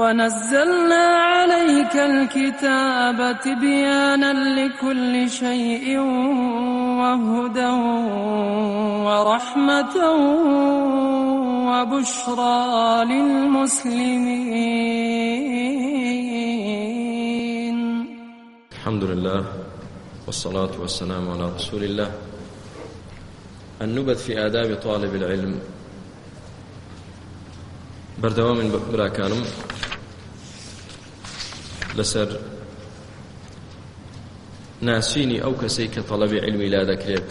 ونزلنا عليك الكتاب تبيانا لكل شيء وهدى ورحمة وبشرى للمسلمين الحمد لله والصلاة والسلام على رسول الله النبت في آداب طالب العلم بەردەوا من براکانم لەسەر ناسینی ئەو کەسەی کە تەڵەبی علمی لا دەکرێت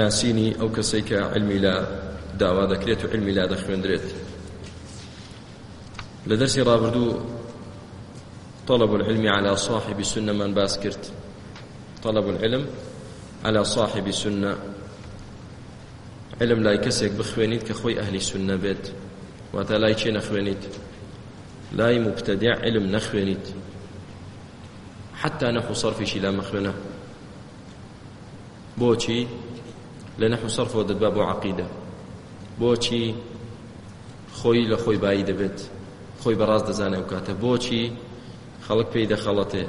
ناسینی ئەو کەسەی کە علمی لا داوا دەکرێت و علمی لا دەخوێندرێت لە دەرسی ڕابردوو طلب العلم على صاحب سنة من باس كرت طلب العلم على صاحب سنة علم لا يكسك بخوينيت كخوي أهل سنة بيت وتلايتشي نخوينيت لای مبتدع علم نخوێنیت حتى نحو صرفیشی لا مەخوێنە بۆچی لە نحو صرفەوە دەدبا بۆ عقیدە بۆچی خۆی لە خۆی بایی دەبێت خۆی بەڕاست دەزانێ و کاتە بۆچی خەڵک پێی دەخەڵەتێ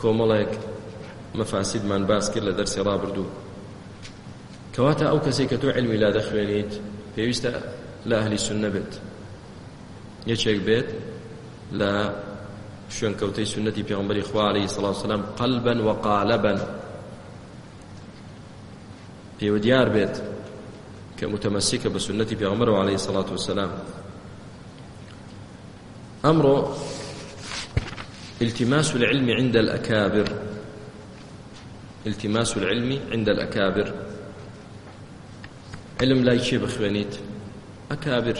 کۆمەڵێک مەفاسیدمان باس کرد لە دەرسی ڕابردوو کەواتە ئەو کەسێک کە تۆ علمی لا دەخوێنیت پێویستە لە ئەهلی سنە بێت یەکێک بێت لە شوێنکەوتەی سنەتی پێغمبەری خوا عەلەیهی سەڵاتو سەلام قەلبەن و قالەبەن پێوە دیار بێت کە متمەسیکە بە سنەتی پێغمبەرەوە عەلەیهی سەڵاتو وسەلام ئەمڕۆ التماس العلم عند الأكابر التماس العلم عند الأكابر علم لا يشي بخوانيت أكابر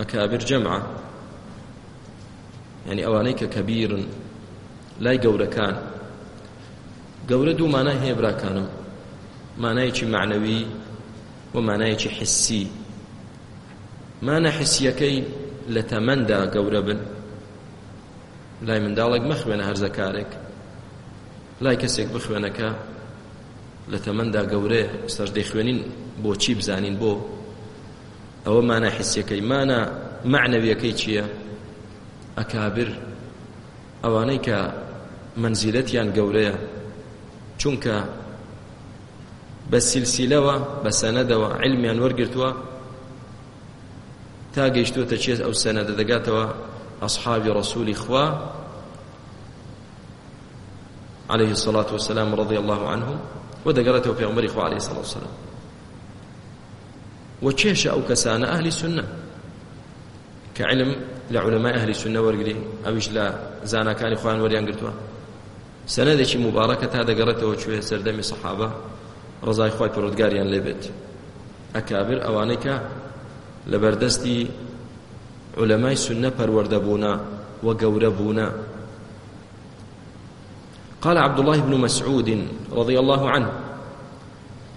أكابر جمعة يعني أوانيك كبير لا يقول كان قول دو معناه هي براكانم معناه معنوي ومعناه حسي معنى حسيكي لتمندا قول بن لای منداڵێک مەخوێنە هەرزەکارێک لای کەسێک بخوێنەکە لە تەمەندا گەورەیە سەردەی خوێنین بۆ چی بزانین بۆ ئەوە مانە حسیەکەی مانە معنەویەکەی چییە ئەکابر ئەوانەی کە منزیلەتیان گەورەیە چونکە بە سلسیلەوە بە سەنەدەوە علمیان وەرگرتووە تا گەیشتوتە چێت ئەو سەنەدە دەگاتەوە ئەصحابی ڕسوولی خوا عليه الصلاة والسلام رضي الله عنهم ودقرته في عمر خو عليه الصلاة والسلام وكيش أو كسان أهل السنة كعلم لعلماء أهل السنة ورقلي أوش لا زانا كان إخوان وريان قرتوا سندك مباركة هذا قرأته وشوية سردم صحابة رضاي خواي بردقاريان لبيت أكابر أوانيك لبردستي علماء السنة بروردبونا وقوربونا قال عبد الله بن مسعود رضي الله عنه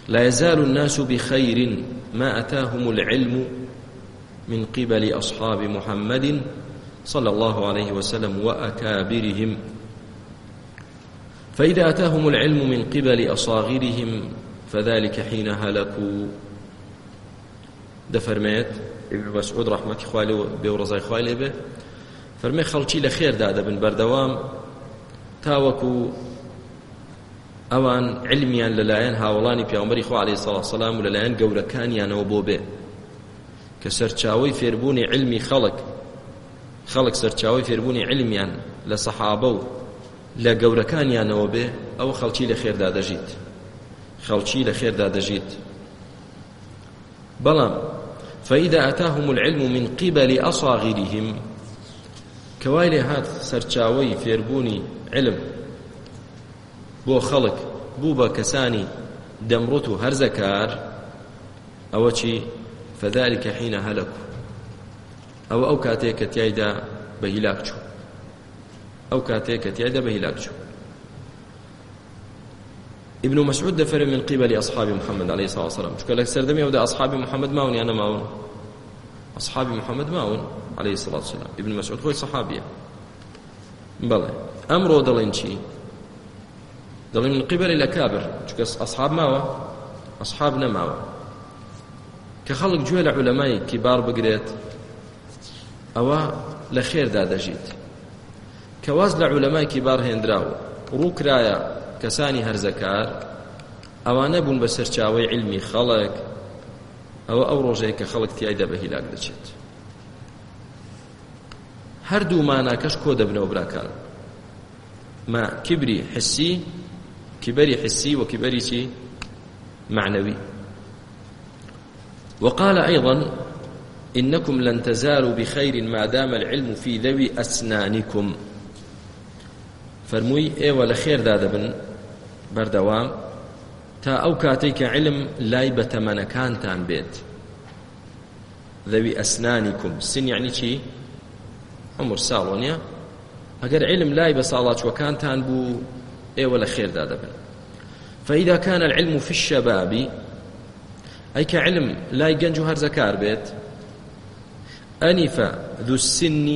لا يزال الناس بخير ما أتاهم العلم من قبل أصحاب محمد صلى الله عليه وسلم وأكابرهم فإذا أتاهم العلم من قبل أصاغرهم فذلك حين هلكوا دفرمات ابن مسعود رحمة خوالي بورزاي خوالي به فرمي خلشي لخير دادا بن بردوام تاوكو ئەوان علمیان لەلایەن هاوڵانی پیامبەری خوا عليه الصلاة والسلام و لەلایەن گەورەکانیانەوە بۆ بێ کە سەرچاوی فێربوونی علمی خەڵک خەڵک سەرچاوی فێربوونی علمیان لە سەحابە و لە گەورەکانیانەوە بێ ئەو خەڵکی لە خێردا دەژیت خەڵکی لە خێردا دەژیت بەڵام فإذا أتاهم العلم من قبل أصاغرهم كوالي هات سرچاوي فيربوني علم بۆ خەڵک بوو بە کەسانی دەمڕوت و هەرزەکار ئەوە چی فەذلكە حینە هەلەک ئەوە ئەو کاتێک کە تایدا بە هیلاک چوو ئەو کاتێک کە تایدا بە هیلاک چوو ابن مسعود دفر من قبل أصحاب محمد عليه الصلاة والسلام شكرا لك سردمي ودا أصحاب محمد ماون أنا ماون أصحاب محمد ماون عليه الصلاة والسلام ابن مسعود هو صحابية بلى أمره دلين شيء دەڵی من قیبەری لە کابر چکە ئەسحاب ماوە ئەسحاب نەماوە کە خەڵک گوێ لە عولەمای کیبار بگرێت ئەوە لە خێردا دەژیت کە واز لە عولەمای کیبار هێنراوە ڕووکرایە کەسانی هەرزەکار ئەوانە بوون بە سەرچاوی علمی خەڵک ئەوە ئەو ڕۆژەیە کە خەڵک تایدا بە هیلاک دەچێت هەردوو ماناکەش کۆ دەبنەوە براکان ما کبری حسی كبر حسي وكبر معنوي وقال أيضا إنكم لن تزالوا بخير ما دام العلم في ذوي أسنانكم فرموي إيوة لخير دادبن بردوام تا ئەو کاتێک کە علم لای بەتەمەنەکانتان بێت ذەوی ئەسنانی کوم سن یعنی چی ئەمر ساڵۆنیە ئەگەر علم لای بە ساڵاتچوەکانتان بوو ئێوە لە خێردا دەبن فإذا كان العلم في الشباب أي كعلم لا يجنج هرزكار بيت أنف ذو السن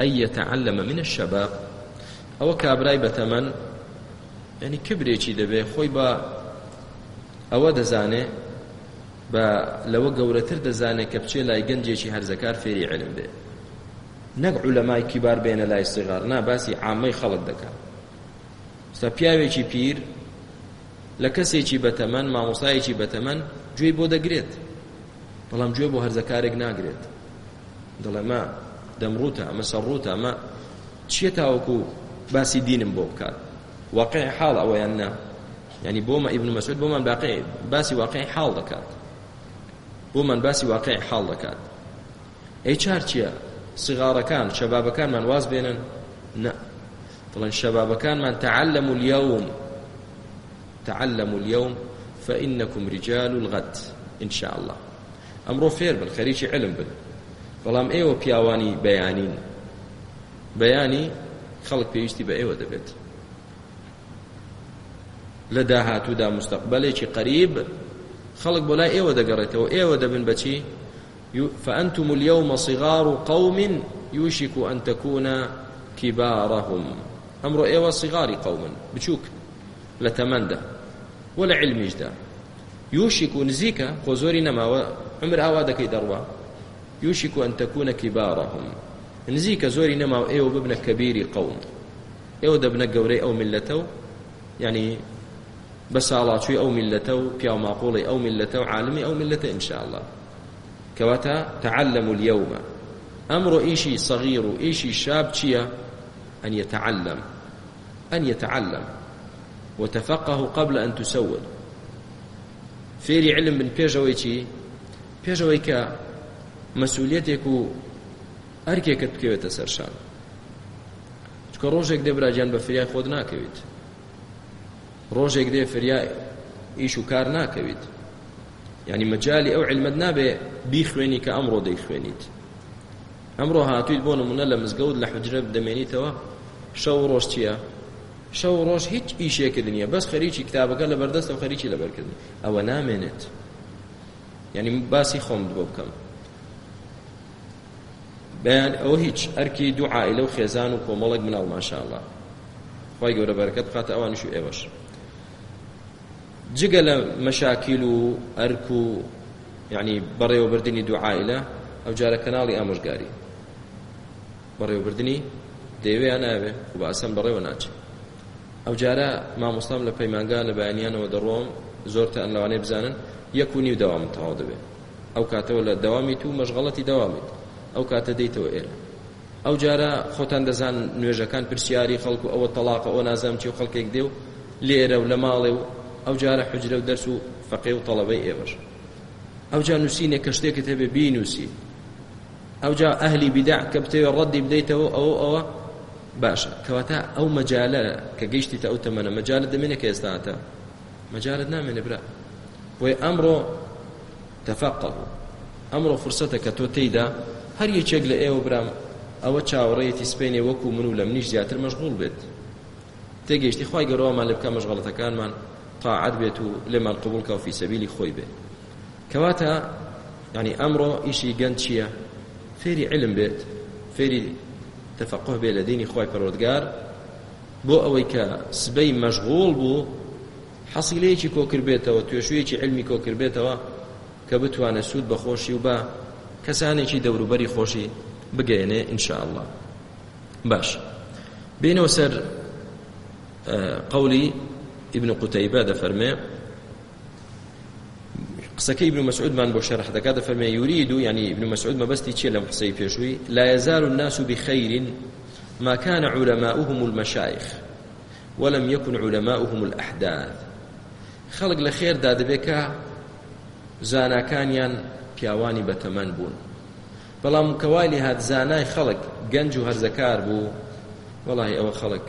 أن يتعلم من الشباب أو كابراي بتمن يعني كبريتي دبي خوي با أو دزانه بە لەوە گەورەتر دەزانێت کە بچێ لای گەنجێکی هەرزەکار فێری علم بێ نەک لەمای کیبار بێنە لای سغار نا باسی عامەی خەڵک دەکات ستا پیاوێکی پیر لە کەسێکی بەتەمەن مامۆسایەکی بەتەمەن گوێی بۆ دەگرێت بەڵام گوێ بۆ هەرزەکارێک ناگرێت دڵێ مە دەمڕوتە ئەمە سەڕوتە ئەمە چیە تاوەکو باسی دینم بۆ بکات واقعی حاڵ ئەوەیان نا ینی بۆمە ئیبن مەسعود بۆمان باقی باسی واقعی حاڵ دەکات بۆمان باسی واقعی حاڵ دەکات ئەی چار چییە سغارەکان شەبابەکانمان واز بێنن نە دڵێن شەبابەکانمان تعلم اليوم تعلم اليوم فإنكم رجال الغد إن شاء الله ئەمڕۆ فێر بن خەریکی علم بن بەڵام ئێوە پیاوانی بەیانین بەیانی خەڵک پێویستی بە ئێوە دەبێت لە داهاتوودا مستەقبلێکی قەریب خەڵک بۆ لای ئێوە دەگەڕێتەوە ئێوە دەبن بەچی فأنتم اليوم صغار قوم يوشك أن تكون كبارهم ئەمڕۆ ئێوە سیغاری قەومن بچووک لە تەمەندە وە لە علمیشدا یوشیک و نزیکە خۆ زۆری نەماوە عمر ئاوا دەکەی دەڕوا یوشیک و ئەن تەکوونە کیبارەهم نزیکە زۆری نەماوە ئێوە ببنە کەبیری قەوم ئێوە دەبنە گەورەی ئەو ملەتە و ینی بە ساڵاچووی ئەو ملەتە و پیاماقۆڵی ئەو ملەتە و عالمی ئەو ملەتە ئینشاءله کەواتە تعلم اليومە ئەمڕۆ ئیشی سەغیر و ئیشی شاب چییە؟ ئەن يتعلم أن يتعلم وتفقه قبل أن تسود فێری علم بن پێشەوەی چی پێشەوەی کە مەسوولەتێک و ئەرکێکت بکەوێتە سەرشان چکە ڕۆژێک دێ براجان بە فریای خۆت ناکەویت ڕۆژێک دێ فریای ئیش و کار ناکەویت ینی مەجای ئەو علمت نابێ بیخوێنی کە ئەمڕۆ دەی خوێنیت ئەمڕۆ هاتوویت بۆ نمونە لە مزگەوت لە حجرە دەمێنیتەوە شەو ڕۆژ چییە شەو ڕۆژ هیچ ئیشێکرد نییە بەس خەریکی کتابەکە لە بەردەست و خەریکی لەبەرکرد ئەوە نامێنێت یعنی باسی خۆم بۆ بکەم بەیان ئەوە هیچ ئەرکی دوعاائلە و خێزان و کۆمەڵک مناڵ ماشاءله خی گەورە بەرەکەت بخاتە ئەوانش و ئێوەش جگە لە مەشاکیل و ئەرک و یعنی بەڕێوەبردننی دوعاائلە ئەو جارە کەناڵی ئامۆژگاری بەڕێوەبردننی دەیەوێ ناوێ و باسم بەڕێوە ناچێت ئەو جارە مامۆستام لە پەیمانگا لە بەیانیانەوە دەڕۆم زۆرتە ئەن لەوانەیە بزانن یەک و نیو داوام تەواو دەبێت ئەو کاتەوە لە داوامی تو مەشغەڵەتی داوامیت ئەو کاتە دەیتەوە ئێرە ئەو جارە خۆتان دەزان نوێژەکان پرسیاری خەڵکو ئەوە تەلاقە ئەو نازام چی و خەڵکێک دێ و لێرە و لە ماڵێ و ئەو جارە حجرە و دەرس و فەقێ و تەڵەبەی ئێوەش ئەو جا نووسینێک کە شتێکت هەبێ بینووسی ئەو جا ئەهلی بیدع کە بتەوێت ڕەدی بدەیتەوە ئەو ئەوە باشە کەواتە ئەو مەجالە کە گەیشتی تا ئەو تەمەە مەجالە دەمێنێت کە ئێستااتە مەجالت نامێنێ برا بۆی ئەمڕۆ تەفاقەڵ ئەمڕۆ فرسەتە کە تۆ تێیدا هەر یەکێک لە ئێوە برام ئەوە چاوەڕێتی سپێنێ وەکو من و لە منیش زیاتر مەشغول بێت تێگەیشتی خی گەڕەوەمان لە بکە مەشغڵەتەکانمان تاعات بێت و لێمان قبول کە و فیسەبیلی خۆی بێت کەواتە ینی ئەمڕۆ ئیشی گەند چییە فێری علم بێت فێری تفقه بێ لە دینی خی پەرۆدگار بۆ ئەوەی کە سبەی مەشغول بوو حەسیلەیەکی کۆکرد بێتەوە توێشویەکی علمی کۆکرد بێتەوە کە بتوانە سوود بەخۆشی و بە کەسانێکی دەوروبەری خۆشی بگەێنێ ئینشاءله باش بینەوە سەر قولی ابن قوتەیبە دەفەرمێ قسەکەی ابن مسعودمان بۆ شەرح دەکا دەفەرمێ یورید و یعنی ابن مسعود مەبەستی چیە لەم قسەی پێشووی لا يزال الناس بخير ما كان علماؤهم المشايخ ولم يكن علماؤهم الأحداث خلق لخير دادبك زاناكانيان پیاوانی بەتەمەند بوون بەڵام کەوالی هات زانای خەڵک گەنج و هەرزەکار بوو وەڵی ئەوە خەڵک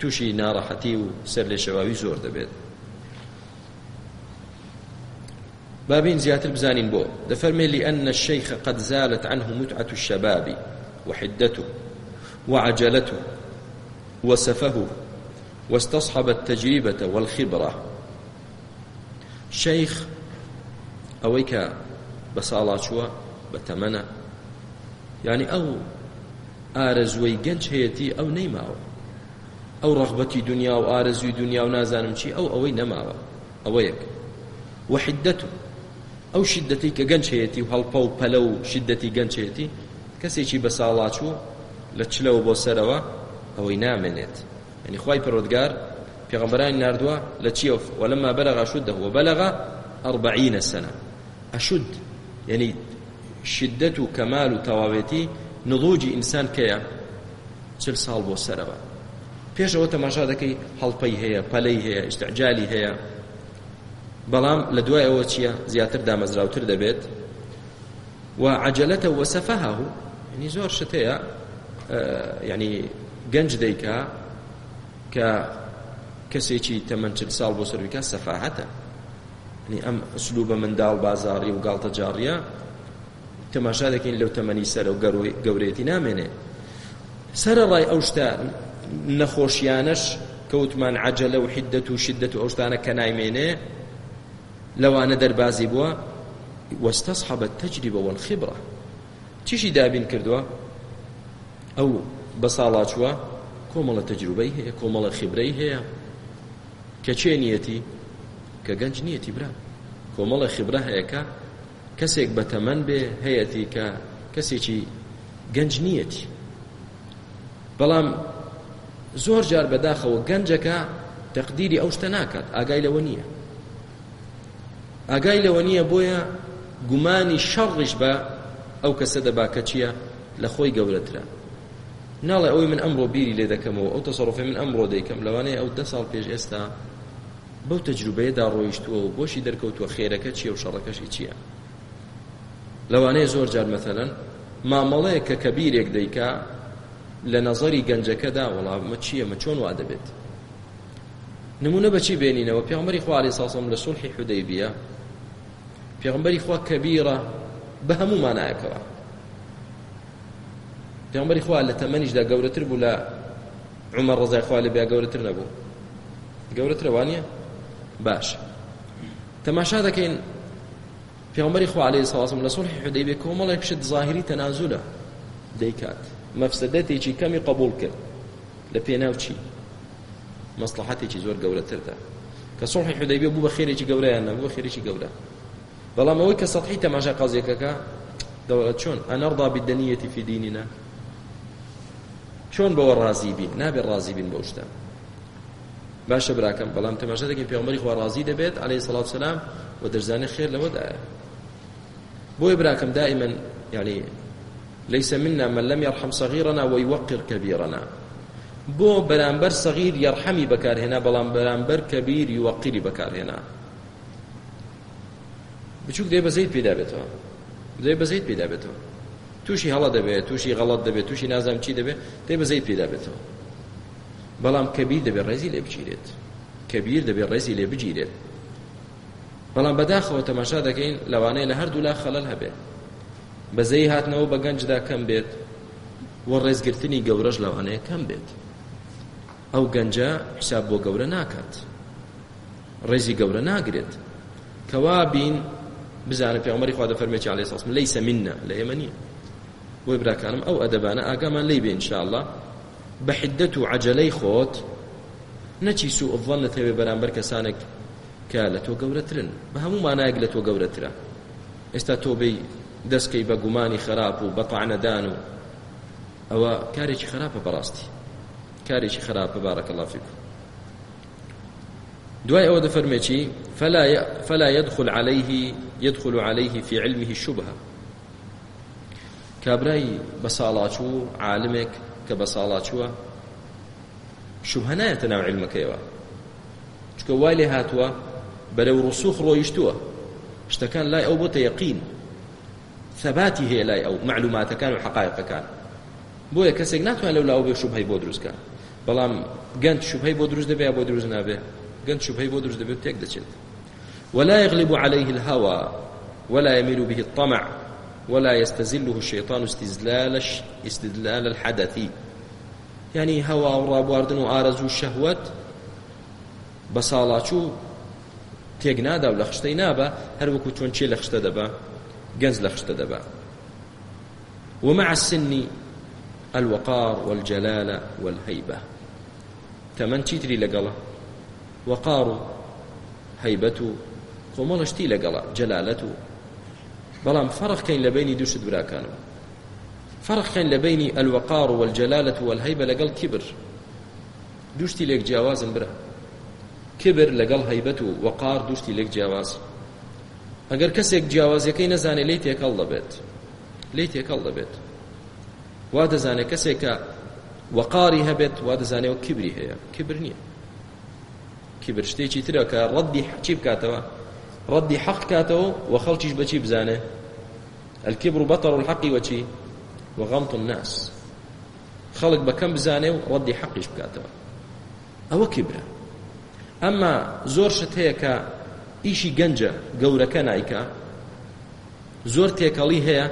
تووشی ناڕەحەتی و سەر لێ شەواوی زۆر دەبێت بابين زياتر بزانين بو دفرمي لأن الشيخ قد زالت عنه متعة الشباب وحدته وعجلته وسفه واستصحب التجربة والخبرة شيخ أويك بسالاتشوا بتمنى يعني أو ئارەزوەی گەنج هەیەی ئەو نەیماوە ئەو ڕغبەتی دنیا و ئارەزوی دنیا و نازانم چی ئەو ئەوەی نەماوە ئەوە یەک وحدەت ئەو شدەتی کە گەنجهەیەتی و هەڵپە و پەلە و شدەتی گەنجهەیەتی کەسێکی بە ساڵاچوو لە چلەوە بۆ سەرەوە ئەوەی نامێنێت ینی خی پەرۆدگار پێغمبەرانی نردووە لە چیەوە وەلمما بەلغا شدە هو بەلغا ئەربعینە سنە ئەشد ینی شدت و کەمال و تەواوێتی نضوجی ئینسان کەیە چل ساڵ بۆ سەرەوە پێشەوە تەماشا دەکەی هەڵپەی هەیە پەلەی هەیە ئشتعجالی هەیە بەڵام لە دوای ئەوە چییە زیاتر دامەزراوتر دەبێت و عجلەتە وەسەفەها و ینی زۆر شتەیە ینی گەنج دەیکا کە کەسێکی تەمەچل ساڵ بۆ سەرکە سەفاحەتە نی ئەم سلوبە منداڵ بازاری و گاڵتە جاڕیە تەماشا دەکەین لەو تەمەنی سەر و گەورێتی نامێنێ سرە ڕای ئەو شتە نەخۆشیانش کەوتمان عجلە و حیدەت و شدت و ئەو شتانە کە نایمێنێ لەوانە دەربازی بووە وەستەسحەبە تەجریبە وەن خبرە تیشی دابین کردووە ئەو بە ساڵاچوە کۆمەڵە تەجروبەی هەیە کۆمەڵە خبرەی هەیە کە چێ نیەتی کە گەنج نیەتی برا کۆمەڵە خبرە هەیەکە کەسێک بە تەمەەن بێ هەیەتی کە کەسێکی گەنج نیەتی بەڵام زۆر جار بەداخەوە گەنجەکە تەقدیری ئەو شتە ناکات ئاگای لەوە نییە ئاگای لەوە نییە بۆیە گومانی شەڕش بە ئەو کەسە دەبا کە چییە لە خۆی گەورەترە ناڵێ ئەوی من ئەمڕۆ بیری لێ دەکەمەوە ئەو تەسەڕفی من ئەمڕۆ دەیکەم لەوانەیە ئەو ده ساڵ پێش ئێستا بەو تەجروبەیەدا ڕۆیشتووە و بۆشی دەرکەوتووە خێرەکە چیە و شەڕەکەشی چییە لەوانەیە زۆر جار مەتەلەن مامەڵەیە کە کەبیرێک دەیکا لە نەزەری گەنجەکەدا وەڵاممە چییە مە چۆن وا دەبێت نمونە بەچی بێنینەوە پێمەری خوالی ساسم لە سوڵحی حودەیبیە پێغمبەری خوا کەبیرە بە هەموو مانایەکەوە پێغمبەری خوا لە تەمەنیشدا گەورەتر بوو لە عمر ڕزای خوا لە بیا گەورەتر نەبوو گەورەتر وانە باش تەماشا دەکەین پێغمبەری خوا عليه ساسم لە سڵحی حدەیبێ کۆمەڵێک شت ظاهری تەنازولە دەیکات مەفسدەتێکی کەمی قبول کرد لە پێناوچی مەسلحاتێکی زۆر گەورەتردا کە سڵحی حدەیبێ بوو بە خێرێکی گەورەیان نەبوو بە خێرێکی گەورە بەڵام ئەوەی کە سەحی تەماشا قازیەکەەکە چۆن ئەنەڕدا بدەنیەتی فی دینینا چۆن بەوە ڕازی بین نابێت ڕازی بین بە شتە باشە براکەم بەڵام تەماشا دەکەین پێغمبەری خوا ڕازی دەبێت عليه سلااو سلام و دەرزانە خێر لەوەدایە بۆی براکەم دائما یعنی ليس منا من لم يرحم صغيرنا ويوقر كبيرنا بۆ بەرامبەر سەغیر یارحەمی بەکارهێنا بەڵام بەرامبەر کەبیر یوەقیری بەکارهێنا بچووک دێ بەزەیت پێدا بێتەوە دێ بەزەیت پێدا بێتەوە تووشی هەڵە دەبێت تووشی غەڵەت دەبێت تووشی نازام چی دەبێت دێ بەزەیت پێدا بێتەوە بەڵام کەبیر دەبێت ڕێزی لێ بگیرێت کەبیر دەبێت ڕێزی لێ بگیرێت بەڵام بەداخەوە تەماشا دەکەین لەوانەیە لە هەردوو لا خەلەل هەبێت بەزەی هاتنەوە بە گەنجدا کەم بێت و ڕێزگرتنی گەورەش لەوانەیە کەم بێت ئەو گەنجە حساب بۆ گەورە ناکات ڕێزی گەورە ناگرێت کەوا بین بزانە پێغمەری خوا دەفەرمێکی عليه الصلاة والسلام ليس منا لە ئێمە نییە بۆی براکانم ئەو ئەدەبانە ئاگامان لێی بێ ئینشاءالله بە حدەت و عەجەلەی خۆت نەچی سوء الظن نەتەوێ بەرامبەر کەسانێک کە لە تۆ گەورەترن بە هەموو مانایەک لە تۆ گەورەترە ئێستا تۆ بی دەستکەی بە گومانی خراپ و بەتەعەدان و ئەوە کارێکی خراپە بەڕاستی کارێکی خراپە بارەکە لافیکم دواي أو دفرمتي فلا فلا يدخل عليه يدخل عليه في علمه الشبهة كابراي بسالاتو عالمك كبسالاتو شبهة نايتنا علمك يوا چکە وای لێ هاتووە بەرەو ڕسوخ ڕۆیشتووە شتەکان لای ئەو بۆتە یەقین ثباتی هەیە لای ئەو معلوماتەکان و حقایقەکان بۆیە کەسێک ناتوان لەو لاو بێ شوبهی بۆ دروستکە بەڵام گەند شوبهی بۆ دروست دەبێ بۆ دروست نابێ گەند شوبهەی بۆ دروست دەبێت تێک دەچێت ولا يغلب عليه الهوى ولا يميل به الطمع ولا يستزله الشيطان استزلال استدلال الحدث يعني هوا وڕابواردن و ئارەزوو شەهوت بە ساڵاچوو تێک نادا و لە خشتەی نابە هەروەکو چۆن چێ لە خشتە دەبە گەنج لە خشتە دەبە ومع السن الوقار والجلالة والهيبة تەمەەن چیتری لەگەڵە وەقار و هەیبەت و کۆمەڵشتی لەگەڵە جەلالەت و بەڵام فەرقکەین لە بینی دووشت براکانەوە فەرقکەین لە بینی ئەلوەقار و وەجەلالەت و هەیبە لەگەڵ کیبر دوشتی لێک جیاوازن برە کبر لەگەڵ هەیبەت و وەقار دوشتی لێک جیاواز ئەگەر کەسێک جیاوازەکەی نەزانێت لی تێکەڵ دەبێت لی تێکەڵ دەبێت وا دەزانێت کەسێکە وەقاری هەبێت وا دەزانێت و کبری هەیە کبر نییە کیبر شتێکی ترە کە ڕەدی حەچی بکاتەوە ڕەدی حەق کاتەوە و خەڵکیش بەچی بزانێ الكبر بطر الحق وچی وغمط الناس خلق بكم بزانه وردي حقش بكاتوا او كبره اما زور شت هيك ايشي گنجه گورکه نایکا زور تێکەڵی هەیە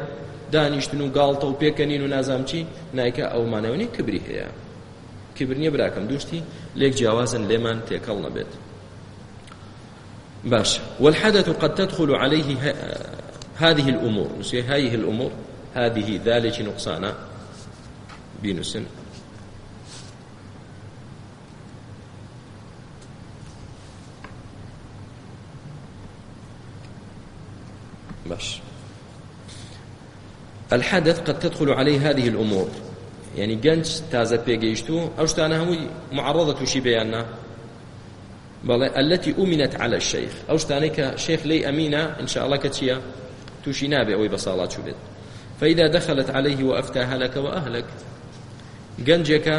دانیشتن و گاڵتە و پێکەنین و نازام چی نایکە ئەو مانەوەنی کبری هەیە کبرنیە براکەم دوشتی لێک جیاوازن لێمان تێکەڵ نەبێت باش والحدث قد تدخل عليه هذه الأمور نسي هذه الأمور هذه ذلك نقصانا بنسن باش الحدث قد تدخل عليه هذه الأمور یعنی گەنج تازە پێگەیشتوو ئەو شتانە هەمووی معڕەدە تووشی بەیاننا بەڵێ ئەلەتی ئومینەت على الشەیخ ئەو شتانەی کە شێخ لەی ئەمینە ئینشاءڵە کە چییە تووشی نابێ ئەوی بە ساڵات چوو بێت فەیدا دەخەلت عليه و ئەفتا هەلەکەوە ئەهلك گەنجێکە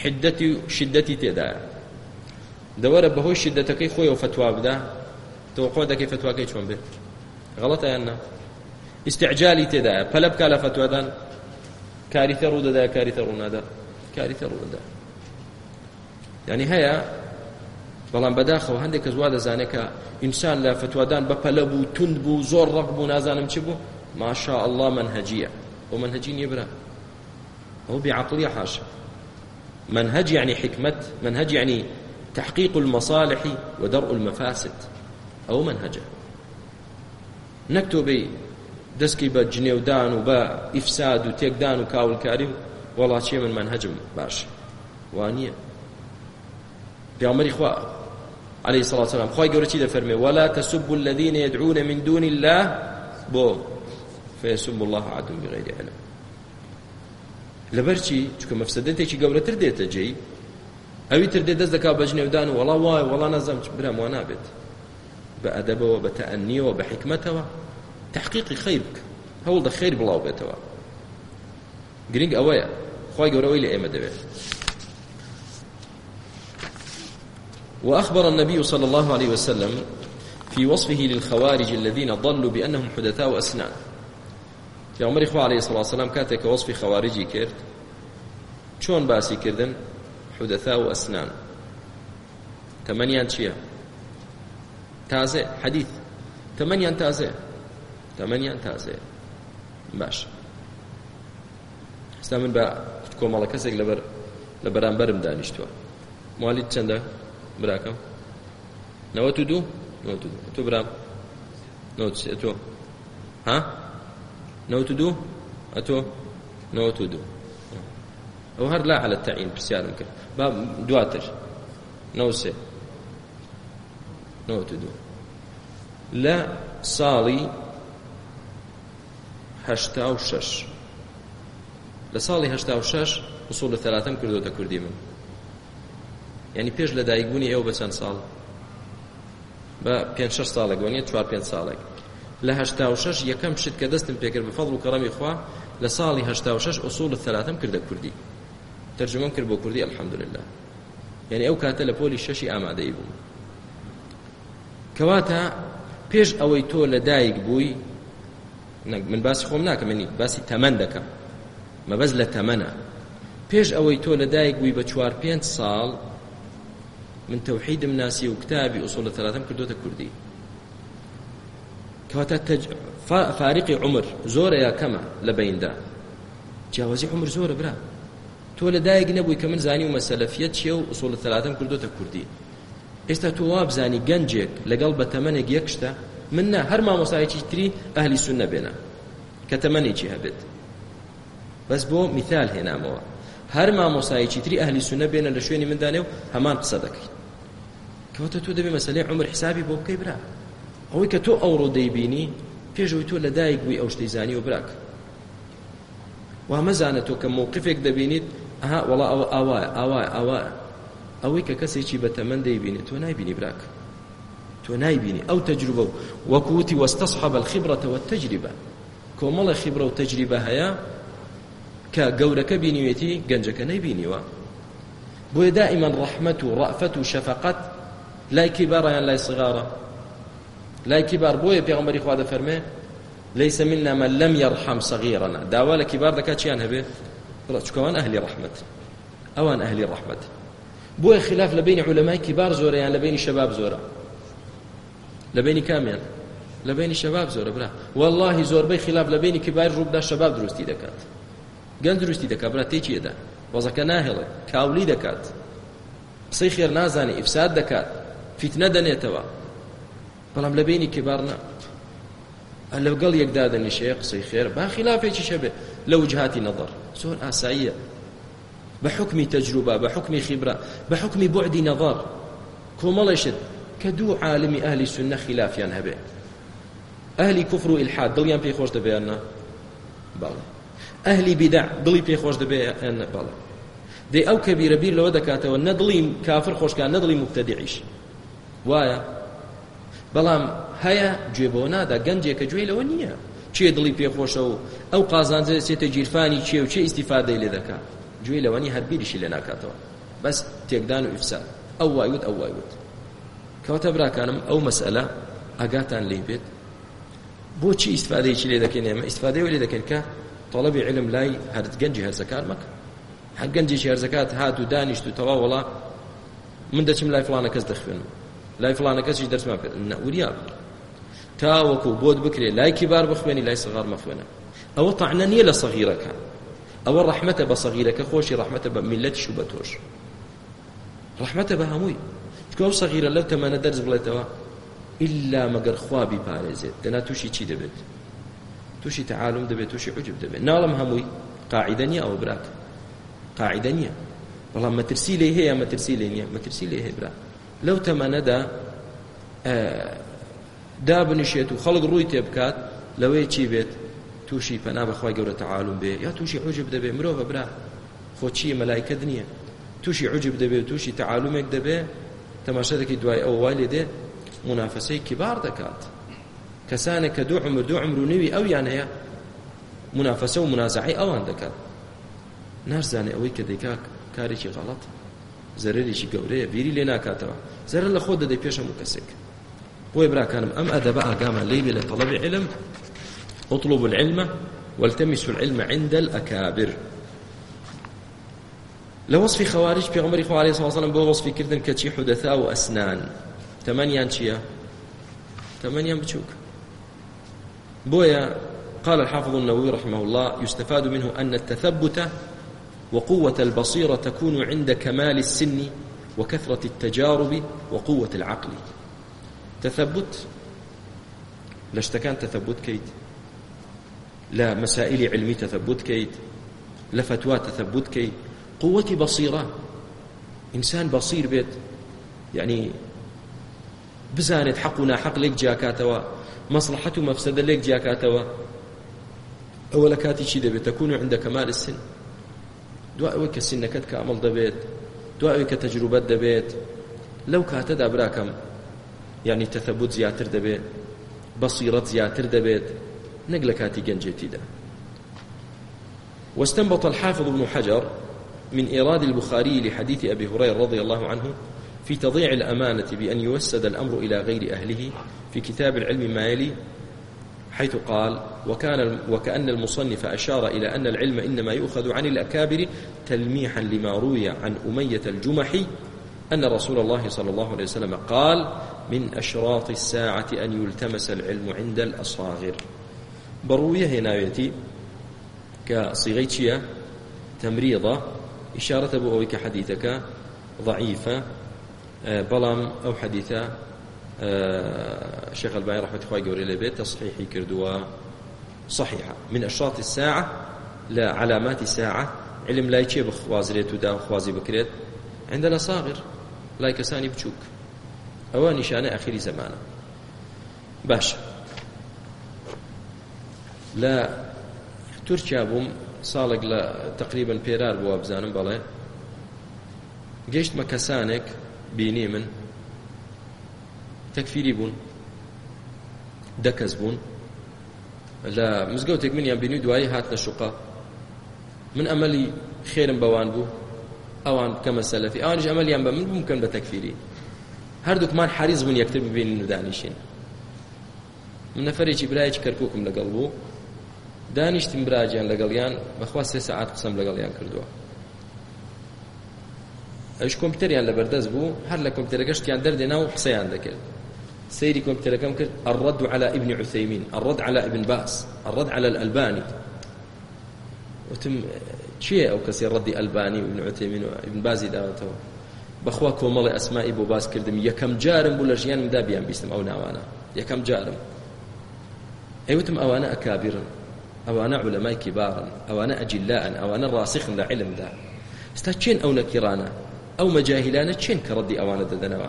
حدەتی و شدەتی تێدایە دەوەرە بەهۆی شدەتەکەی خۆی و فتوا بدا تۆ خۆ دەکەی فتواکەی چۆن بێت غەڵەتە یاننا استعجالی تێدایە پەلە بکە لە فتوادان کاریتە ڕوو دەدا کاریتە ڕوونادا کاریتە ڕوونادا ینی هەیە بەڵام بەداخەوە هەندێک کەس وا دەزانێکە ئینسان لە فتوادان بەپەلە بوو تند بوو زۆر ڕق بوو نازانم چ بوو ماشاء الله منهجية ومنهجي نبرة هو بعقلية حاشا منهج يعني حكمة منهج يعني تحقيق المصالح ودرء المفاسد أو منهجه نكتب دەستکی بە جنێودان و بە ئیفساد و تێکدان و کاولکاری و وڵاتی من من هەجم باش وانە پیامەری خوا عليه الصلاة والسلام خوي قولتي لفرمي ولا تسبوا الذين يدعون من دون الله بو فيسبوا الله عدو بغير علم لبرچی چونکە مەفسەدەتێکی گەورەتر دێتە جێی ئەوی تر دێ دەست دەکا بەژنێودان و وڵا وای وڵا نەزەم برام وا نابێت بە ئەدەبەوە بە تەئەنیەوە بە حکمەتەوە تحقیقی خیر بکە هەوڵ دە خیر بڵاو بێتەوە گرنگ ئەوەیە خی گەورەوەی لە ئێمە دەوێت وأخبر النبي صلى الله عليه وسلم في وصفه للخوارج الذين ضلوا بأنهم حدثاء أسنان في عمر إخوة عليه الصلاة والسلام كاتك وصف خوارجي كرد شون باسي كردن حدثاء أسنان تمانيان شيا تازه حديث تمانيان تازه تەمەنیان تازەیە باش ئێستا من بە کۆمەڵە کەسێک لەبەر لە بەرامبەرم دانیشتووە مالیت چەندە براکەم نەوە تو دوو تۆ برام تۆ ها نەوە تو دوو ئەتۆ نەوە تو دوو ئەو هەر لا على التعین پرسیارم کرد با دواتر نەوە سێ نەوە تو دوو لە ساڵی هەشتا و شەش لە ساڵی هەشتا و شەش وسوڵ لە تەلاتەم کردوتە کوردی من یعنی پێش لە دایکبوونی ئێوە بە چەند ساڵ بە پێنج شەش ساڵێک وەنیە چوار پێنج ساڵێک لە هەشتا و شەش یەکەم شت کە دەستم پێکرد بە فەڵ و کەڕەمی خوا لە ساڵی هەشتا و شەش ئوسوڵ لە تەلاتەم کردە کوردی تەرجمەم کرد بۆ کوردی ئەلحەمدولله یعنی ئەو کاتە لە پۆلی شەشی ئامادەی بووم کەواتە پێش ئەوەی تۆ لە دایک بووی من باسی خۆم ناکەمەنی باسی تەمەەن دەکەم مەبەز لە تەمەە پێش ئەوەی تۆ لە دایکگوی بە چوار پێنج ساڵ من تەوحیدم ناسی و کتابی ئوسڵە تەلاتم کردوتە کوردی کەواتە تج... فا... فارقی عمر زۆرەیە کەمە لە بیندا جیاوازی عمر زۆرە برا تۆ لە دایک نەبووی کە من زانی و مەسەلەفیت چیە و ئوسڵە تەلاتم کردوتە کوردی ئێستا تۆ وابزانی گەنجێک لەگەڵ بە تەمەنێک یەکشتە من نه هەر مامۆسایەکی تری ئەهلی سونە بێنە کە تەمەنێکی هەبێت بەس بۆ میثال هێنامەوە هەر مامۆسایەکی تری ئەهلی سونە بێنە لە شوێنی مندانێ و هەمان قسە دەکەیت کەواتە تۆ دەبێ مەسلەی عمر حسابی بۆ بکەی برا ئەوەی کە تۆ ئەوڕۆ دەیبینی پێشەوەی تۆ لە دایک بووی ئەو شتەیزانی و براک وا مەزانە تۆ کە مووقفێک دەبینیت ئەها وڵا ئەوە ئاوایە ئاوایە ئاوایە ئەوەی کە کەسێکی بەتەمەند دەیبینێت تۆ نایبینی براکە تۆ نایبینی ئەو تەجروبە و وەکوتی وەستەسحب الخبرەتەوە تەجریبە کۆمەڵە خبرە و تەجریبە هەیە کە گەورەکە بینیوێتی گەنجەکە نەیبینیوە بۆیە دائیمان ڕەحمەت و ڕەفەت و شەفەقەت لای کیبارەیان لای سغارە لای کیبار بۆیە پێغەمبەری خوا دەفەرمێ ليس منا من لم يرحم صغيرنا داوا لە کیبار دەکات چیان هەبێ چکەوان ئەهلی ڕەحمەت ئەوان ئەهلی ڕەحمەت بۆیە خلاف لە بینی علەمای کیبار زۆرەیان لە بینی شەباب زۆرە لە بینی کامیان لە بینی شەباب زۆرە برا واللهی زۆربەی خلاف لە بینی کبار ڕووبدا شەباب دروستی دەکات گەنج دروستی دەکات برا تێکیەدا وەزەکە ناهێڵێ کاولی دەکات قسەی خێر نازانی ئیفساد دەکات فیتنە دەنێتەوە بەڵام لە بینی کبار نا لەگەڵ یەکدا دەنیشەیە قسەی خێر با خلافێکی شەبێ لە وجهاتی نەظر زۆر ئاساییە بحكم تجربة بحكم خبرة بحكم بعد نظر كومالشت کە دوو عالمی ئەهلی سنە خلافیان هەبێ ئەهلی کوفر و ئیلحاد دڵیان پێی خۆش دەبێنە بەڵێ ئەهلی بیدع دڵی پێی خۆش دەبێنە بەڵێ دەی ئەو کەبیرە بیر لەوە دەکاتەوە نە دڵی کافر خۆشکان نە دڵی مبتەدیعیش وایە بەڵام هەیە گوێبەوە نادا گەنجێکە گوێی لەوە نییە چێ دڵی پێخۆشە و ئەو قازانجە سێتە گیرفانی چێ و چێ ئیسیفادەی لێ دەکات گوێی لەوەنی هەربیریشی لێ ناکاتەوە بەس تێکدان و ئیفساد ئەو وایوت ئەو وایوت کەواتە براکانم ئەو مەسئلە ئاگاتان لێ بێت بۆچی ئیسفادەیەکی لێ دەکەین ئێمە ئیسفادەی لێ دەکەین کە تەڵەبی علم لای هەرد گەنجی هەرزەکار مەکە هەر گەنجێکی هەرزەکات هات و دانیشت و تەواو وڵا من دەچم لای فلانە کەس دەخوێنم لای فلانە کەسیش دەرسمان پێ نەوریا تا وەکو بۆت بکرێ لای کیبار بخوێنی لای سەغار مەخوێنە ئەوە تەعنە نییە لە سەغیرەکە ئەوە ڕەحمەتە بە سەغیرەکە خۆشی ڕەحمەتە بە میلەتیش و بە تۆش ڕەحمەتە بە هەمووی چکە ئەو سەغیرە لەو تەمەنە دەرز بڵێتەوە ئللا مەگەر خوا بیپارێزێت دەنا تووشی چی دەبێت تووشی تەعاالم دەبێت تووشی عجب دەبێت ناڵم هەمووی قاعدە نییە ئەوە برات قاعدە نییە بەڵام مەترسی لێ هەیە مەترسی لێ نییە مەترسی لێ هەیە برات لەو تەمەنەدا دابنیشێت و خەڵک ڕووی تێ بکات لەوەی چی بێت تووشی پەنا بەخوای گەورە تەعاالم بێ یا تووشی عجب دەبێ مرۆڤ بەبرا خۆچیە مەلایکە نییە تووشی عجب دەبێت تووشی تەعاالومێک دەبێت تەماشەدەکی دوای ئەو وای لێ دێ منافەسەی کیبار دەکات کەسانێک کە دوو عمر دوو عمر و نوی ئەویان هەیە منافەسە و منازعی ئەوان دەکات نارزانێ ئەوەی کە دەیکا کارێکی غەڵەت زەرێکی گەورەیە بیری لێ ناکاتەوە زەرە لە خۆ دەدەی پێشم و کەسێک بۆی براکانم ئەم ئەدەبە ئاگامان لێی بێ لە تەڵەبی علم اطلب العلم والتمسوا العلم عند الأكابر لە وەصفی خەوارج پێغمبەری خوا عەلەیهی سەڵام بۆ وەصفی کردن کە چی حودەثا و ئەسنان تەمەنیان چییە تەمەنیان بچووک بۆیە قال الحافظ النووي رحمه الله يستفاد منه أن التثبت وقوة البصيرة تكون عند كمال السن وكثرة التجارب وقوة العقل تثبت لشتكان تثبت كيد لا مسائل علمي تثبت كيد لفتوى تثبت كيد قوتی بەسیرە ئینسان بەسیر بێت یعنی بزانێت حەق و ناحەق لێک جیاکاتەوە مەسلحەت و مەفسەدە لێک جیاکاتەوە ئەوە لە کاتی چی دەبێت تەکون عندە کەمال السن دوای ئەوەی کە سنەکەت کامەڵ دەبێت دوای ئەوەی کە تەجروبەت دەبێت لەو کاتەدا براکەم یعنی تەثەبوت زیاتر دەبێت بەسیرەت زیاتر دەبێت نەک لە کاتی گەنجێتیدا واستنبط الحافظ ابن حجر من إيراد البخاري لحديث أبي هريرة رضي الله عنه في تضيع الأمانة بأن يوسد الأمر إلى غير أهله في كتاب العلم ما يلي حيث قال وكان وكأن المصنف أشار إلى أن العلم إنما يؤخذ عن الأكابر تلميحا لما روي عن أمية الجمحي أن رسول الله صلى الله عليه وسلم قال من أشراط الساعة أن يلتمس العلم عند الأصاغر بروية هنايتي كصيغيتشية تمريضة ئشارەتە بۆ ئەوەی کە حەدیثەکە ضعیفە بەڵام ئەو حەدیثە شيخ الباني رحمة الله يقول إلى بيت تصحيحي كردوا صحيحة من أشراط الساعة لا علامات الساعة علم لا يشي بخوازريت ودا خوازي بكريت عندنا صاغر لا يكساني بتشوك أو نشانة أخير زمانه باش لا توركيا بوم ساڵێک لە تقریبن پێرار بووە بزانم بەڵێ گەشتمە کەسانێک بینی من تەکفیری بوون دەکەس بوون لە مزگەوتێک منیان بینی دوایی هاتنە شوقا من ئەمەلی خێرم بەوان بوو ئەوان بکەمە سەلەفی ئەوانش ئەمەلیان بە من بوو بکەن بە تەکفیری هەردووکمان حریز بوون یەکتر ببینین و دانیشین من نەفرێکی برایەکی کەرکووکم لەگەڵ بوو دانیشتم براجیان لەگەڵیان بەخوا سێ سعات قسەم لەگەڵیان کردووە ئەوش کۆمپیوتەریان لەبەردەست بوو هەر لە کۆمپیوتەرەکەشتیان دەردێنا و قسەیان دەکرد سيري كمبيوتركم كرت الرد على ابن عثيمين الرد على ابن باس الرد على الألباني وتم شيء أو كسير ردي ألباني وابن عثيمين وابن بازي داوته بخوا كومل أسماء ابو باس كردم يكم جارم ولا جيان مدابيان بيستم أو ناوانا يكم جارم أيوتم أوانا أكابرن ئەوانە علەمای کبارن ئەوانە ئەجللاەن ئەوانە ڕاسخن لە علمدا ئستا چێن ئەو نەکیرانە ئەو مەجاهیلانە چێن کە ڕەدی ئەوانە دەدەنەوە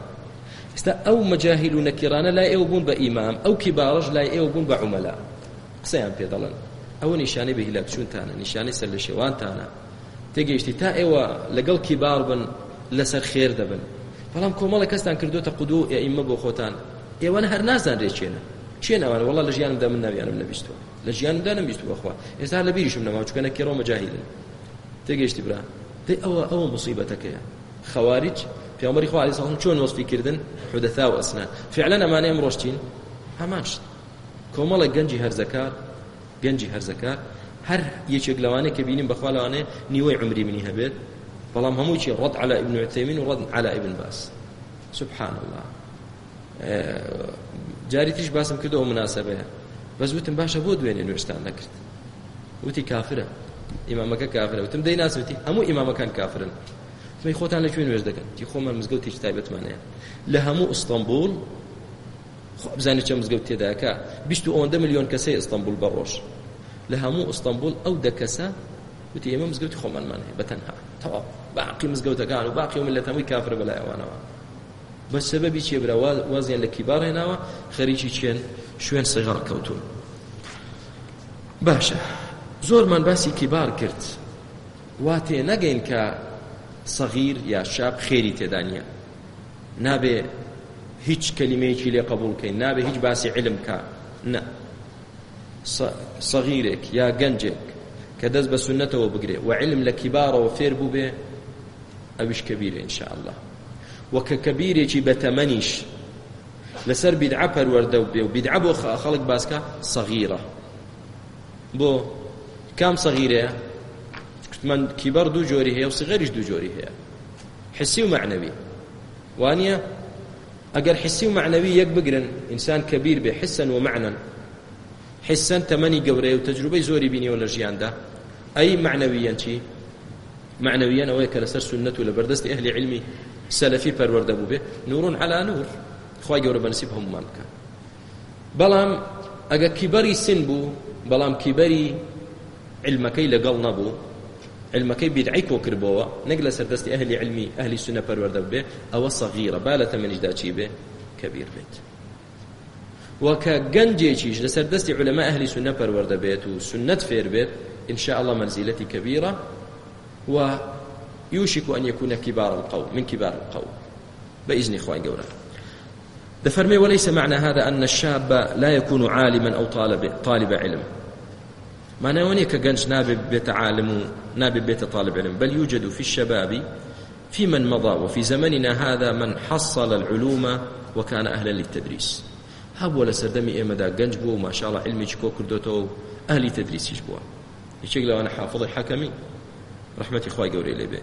ئستا ئەو مەجاهیل و نەکیرانە لای ئێوە بوون بە ئیمام ئەو کیبارەش لای ئێوە بوون بە عومەلا قسەیان پێ دەڵن ئەوە نیشانەی بە هیلاکچوونتانە نیشانەی سەر لە شێوانتانە تێگەیشتی تا ئێوە لەگەڵ کیبار بن لەسەر خێر دەبن بەڵام کۆمەڵە کەستان کردوتە قودو ئێئیمە بۆ خۆتان ئێوەن هەر نازان ڕێچێنە چێن ئەوان وڵە لە ژیانمدا من ناویانم نەبیستەوە لە ژیانمدا نەبیست بەخوا ئێستا لە بیریشم نەما چکە نەکی ڕۆمە جاهیدن تێگەیشتی برا تی ئەوە ئەوە مصیبەتەکەیە خوارج پێمەری خوا علی ساڵم چۆن وەستی کردن حودەتا و ئەسنا فعلا ئەمانە ئەم ڕۆشتین هەمانشت کۆمەڵە گەنجی هەرزەکار گەنجی هەرزەکار هەر یەکێک لەوانەیە کە بینیم بەخوا لەوانێ نیوەی عمری منی هەبێت بەڵام هەموو چی ڕەت على ابن عثیمین و ڕەت على ابن باس سبحان الله جاری تریش باسم کردەوە مناسبەیە بەس وتم باشە بۆ دوێنێ نوێشتان نەکرد وتی کافرە ئیمامەکە کافرە وتم دەی ناسوتی هەموو ئیمامەکان کافرن تمی خۆتان لەکوێ نوێژ دەکەن تی خۆمان مزگەوتی تایبەتمانەیە لە هەموو ئستانبول بزانێت چە مزگەوت تێداکە بیست و ئەوەندە ملیۆن کەسەی ئستانبول بەڕۆژ لە هەموو ئستانبول ئەو دەکەسە وتی ئێمە مزگەوتی خۆمانمان هەیە بەتەنها تەواو باقی مزگەوتەکان و باقی من لە تەمووی کافرە بەلایەوانەوە بە سەبەبی چێبرا وازیان لە کیبار هێناوە خەریکی چێن شوێن سەغەڕ کەوتون باشە زۆرمان باسی کیبار کرد وا تێ نەگەین کە سەغیر یا شاب خێری تێدا نیە نابێ هیچ کەلیمەیەکی لێ قبولکەین نابێ هیچ باسی علم کە نە سەغیرێک یا گەنجێک کە دەست بە سنەتەوە بگرێ و علم لە کیبارەوە فێر بوو بێ ئەوش کەبیرە ئینشاءله وەکە کەبیرێکی بەتەمەنیش لەسەر بیدعە پەروەەردە و بێ و بیدعە بۆ خەڵک باسکە سەغیرە بۆ کام سەغیرەیە من کیبەر دوو جۆری هەیە و سغەریش دوو جۆری هەیە حسی و معنەوی وانە ئەگەر حسی و معنەوی یەک بگرن ئینسان کەبیر بێ حسن و معنن حسن تەمەنی گەورەیە و تەجروبەی زۆری بینیەوە لە ژیاندا ئەی معنەویەن چی معنەویان ئەوەیە کە لەسەر سنت و لە بەردەستی ئەهلی علمی سەلەفی پەروەەردە بوو بێ نورون علا نور خی گەورە بەنسیب هەمومان بکە بەڵام ئەگە کیبەری سن بوو بەڵام کیبەری علمەکەی لەگەڵ نەبوو علمەکەی بیدعی کۆ کردبەوە نەک لە سەردەستی ئەهلی علمی ئەهلی سونە پەروەردە بێ ئەوە سەغیرە با لە تەمەنیشدا چی بێ کەبیر بێت وەکە گەنجێکیش لە سەردەستی علەما ئەهلی سونە پەروەردە بێت و سنت فێر بێت إنشاء الله منزلتي كبيرة ويوشك أن يكون كبار القوم من كبار القوم بإذن إخوان قولا دفرمي وليس معنى هذا أن الشاب لا يكون عالما أو طالب, طالب علم معناه هناك كجنج ناب بيت عالم ناب بيت طالب علم بل يوجد في الشباب في من مضى وفي زمننا هذا من حصل العلوم وكان أهلا للتدريس هەبووە لە سەردەمی ئێمەدا گەنج بوو و ماشاءڵ علمێکی کۆ کردوێتەوە ئەهلی تدریسیش بووە یەکێک لەوانە حافظی حەکەمی ڕحمەتی خی گەورەی لێبێ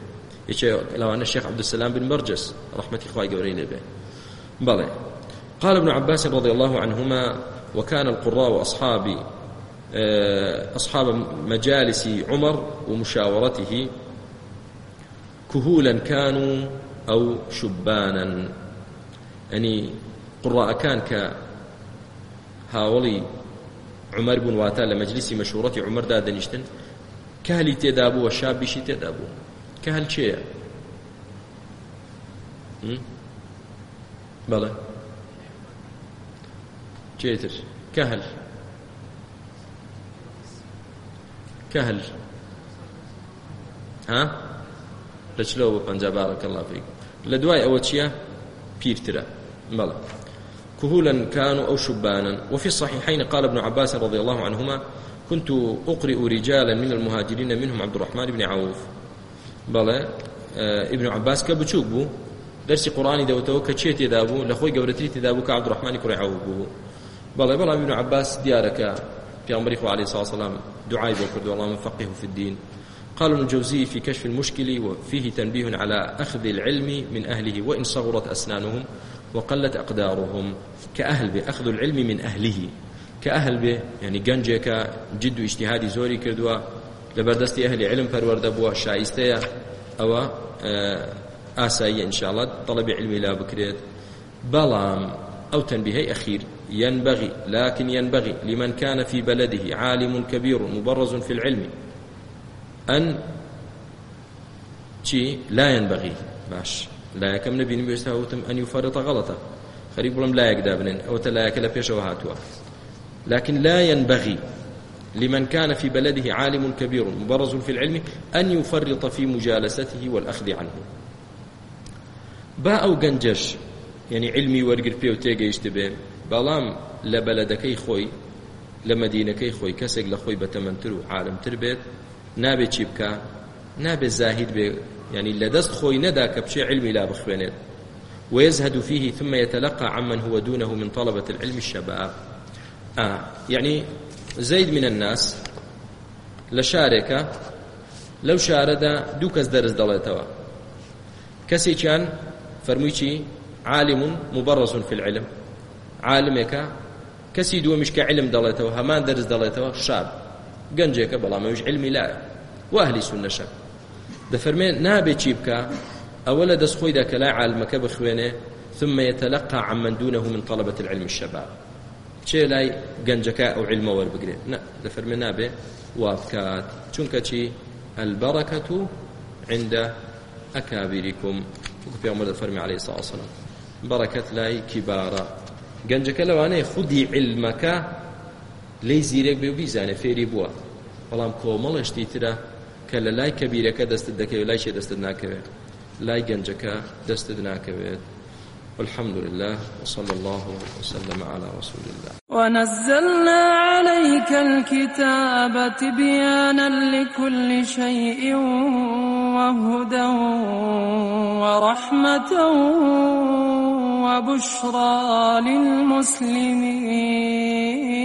یەکێک لەوانە شێخ عبدسلام بن بەرجەس ڕحمەتی خی گەورەی لێبێ بەڵێ قال ابن عباس رضي الله عنهما وكان القراء وأصحابي أصحاب مجالس عمر ومشاورته كهولا كانوا أو شبانا يعني قراء كان ك هاولي عمر بن واتا لمجلس مشورة عمر دا دنشتن كهلي تدابو وشاب بشي تدابو كهل شيء بلى چێتر کە هەل کە هەل ها لە چلەوە بە پەنج بارەکە لافیک لە دوای ئەوە چییە پیرترە بەڵە كهولا كانوا أو شبانا وفي الصحيحين قال ابن عباس رضي الله عنهما كنت أقرئ رجالا من المهاجرين منهم عبد الرحمن بن عوف بلى ابن عباس كبتشوك بو درسي قرآني دوتو كتشي تدابو لخوي قبرتري تدابو كعبد الرحمن كرعوف بو بلى بلى ابن عباس ديارك پیامبری خو علیه الصلاه والسلام دعای بکرد اللهم فقهه في الدين قال ابن الجوزي في كشف المشكل وفيه تنبيه على أخذ العلم من أهله وإن صغرت أسنانهم وقلت أقدارهم كأهل به أخذ العلم من أهله كأهل به يعني قنجك جد اجتهادي زوري كردوا لبردستي أهل علم فرورد أبوا شايستيا أو آسائية إن شاء الله طلب علمي لا بكريت بلام أو تنبيهي أخير ينبغي لكن ينبغي لمن كان في بلده عالم كبير مبرز في العلم أن شيء لا ينبغي باش لا يكم نبي نبيستهوتم أن يفرط غلطه خريب بڵم لایەک دابنن ئەوتە لایەکە لە پێشەوە هاتووە لكن لا ينبغي لمن كان في بلده عالم كبير مبرز في العلم أن يفرط في مجالسته والأخذ عنه با أو قنجش يعني علمي ورقر بيو تيجي يشتبه بەڵام لە بەلەدەکەی خۆی لە مدینەکەی خۆی کەسێک لە خۆی بەتەمەنتر و عالمتر بێت نابێت چی بکە نابێت زاهید بێ ینی لەدەست خۆی نەدا کە بچێ علمی لا بخوێنێت ويزهد فيه ثم يتلقى عمن هو دونه من طلبة العلم الشباب آه يعني زيد من الناس لشاركة لو شاردا دو كس درس دلتوا كسي كان فرميشي عالم مبرز في العلم عالمێکە کەسی دووەمیشکە علم دەڵێتەوە هەمان دەرز دەڵێتەوە شاب گەنجێکە بەڵامەویش علمی لایە واهلی سونە شەب دەفەرمێن نابێ چی بکە ئەوە لە دەست خۆیدا کە لای عالمەکە بخوێنێ ثم يتلقى عمن دونه من طلبة العلم الشباب چێ لای گەنجەکە ئەو علمە وەربگرێت نە دەفەرمێ نابێ وابکات چونکە چی البەڕەکەت و عندە ئەکابیریکم وەکو پێمەدە فەرمی عليه ساسەڵم بەڕەکەت لای کیبارە گەنجەکە لەوانەیە خودی علمەکە لی زیرێک بێ و بیزانێ فێری بووە بەڵام کۆمەڵشتی ترە کە لە لای کەبیرەکە دەستت دەکەوێت لای شێ دەستت ناکەوێت لای گەنجەکە دەستت ناکەوێت والحمد لله وصلى الله وسلم على رسول الله ونزلنا عليك الكتاب تبيانا لكل شيء وهدى ورحمة وبشرى للمسلمين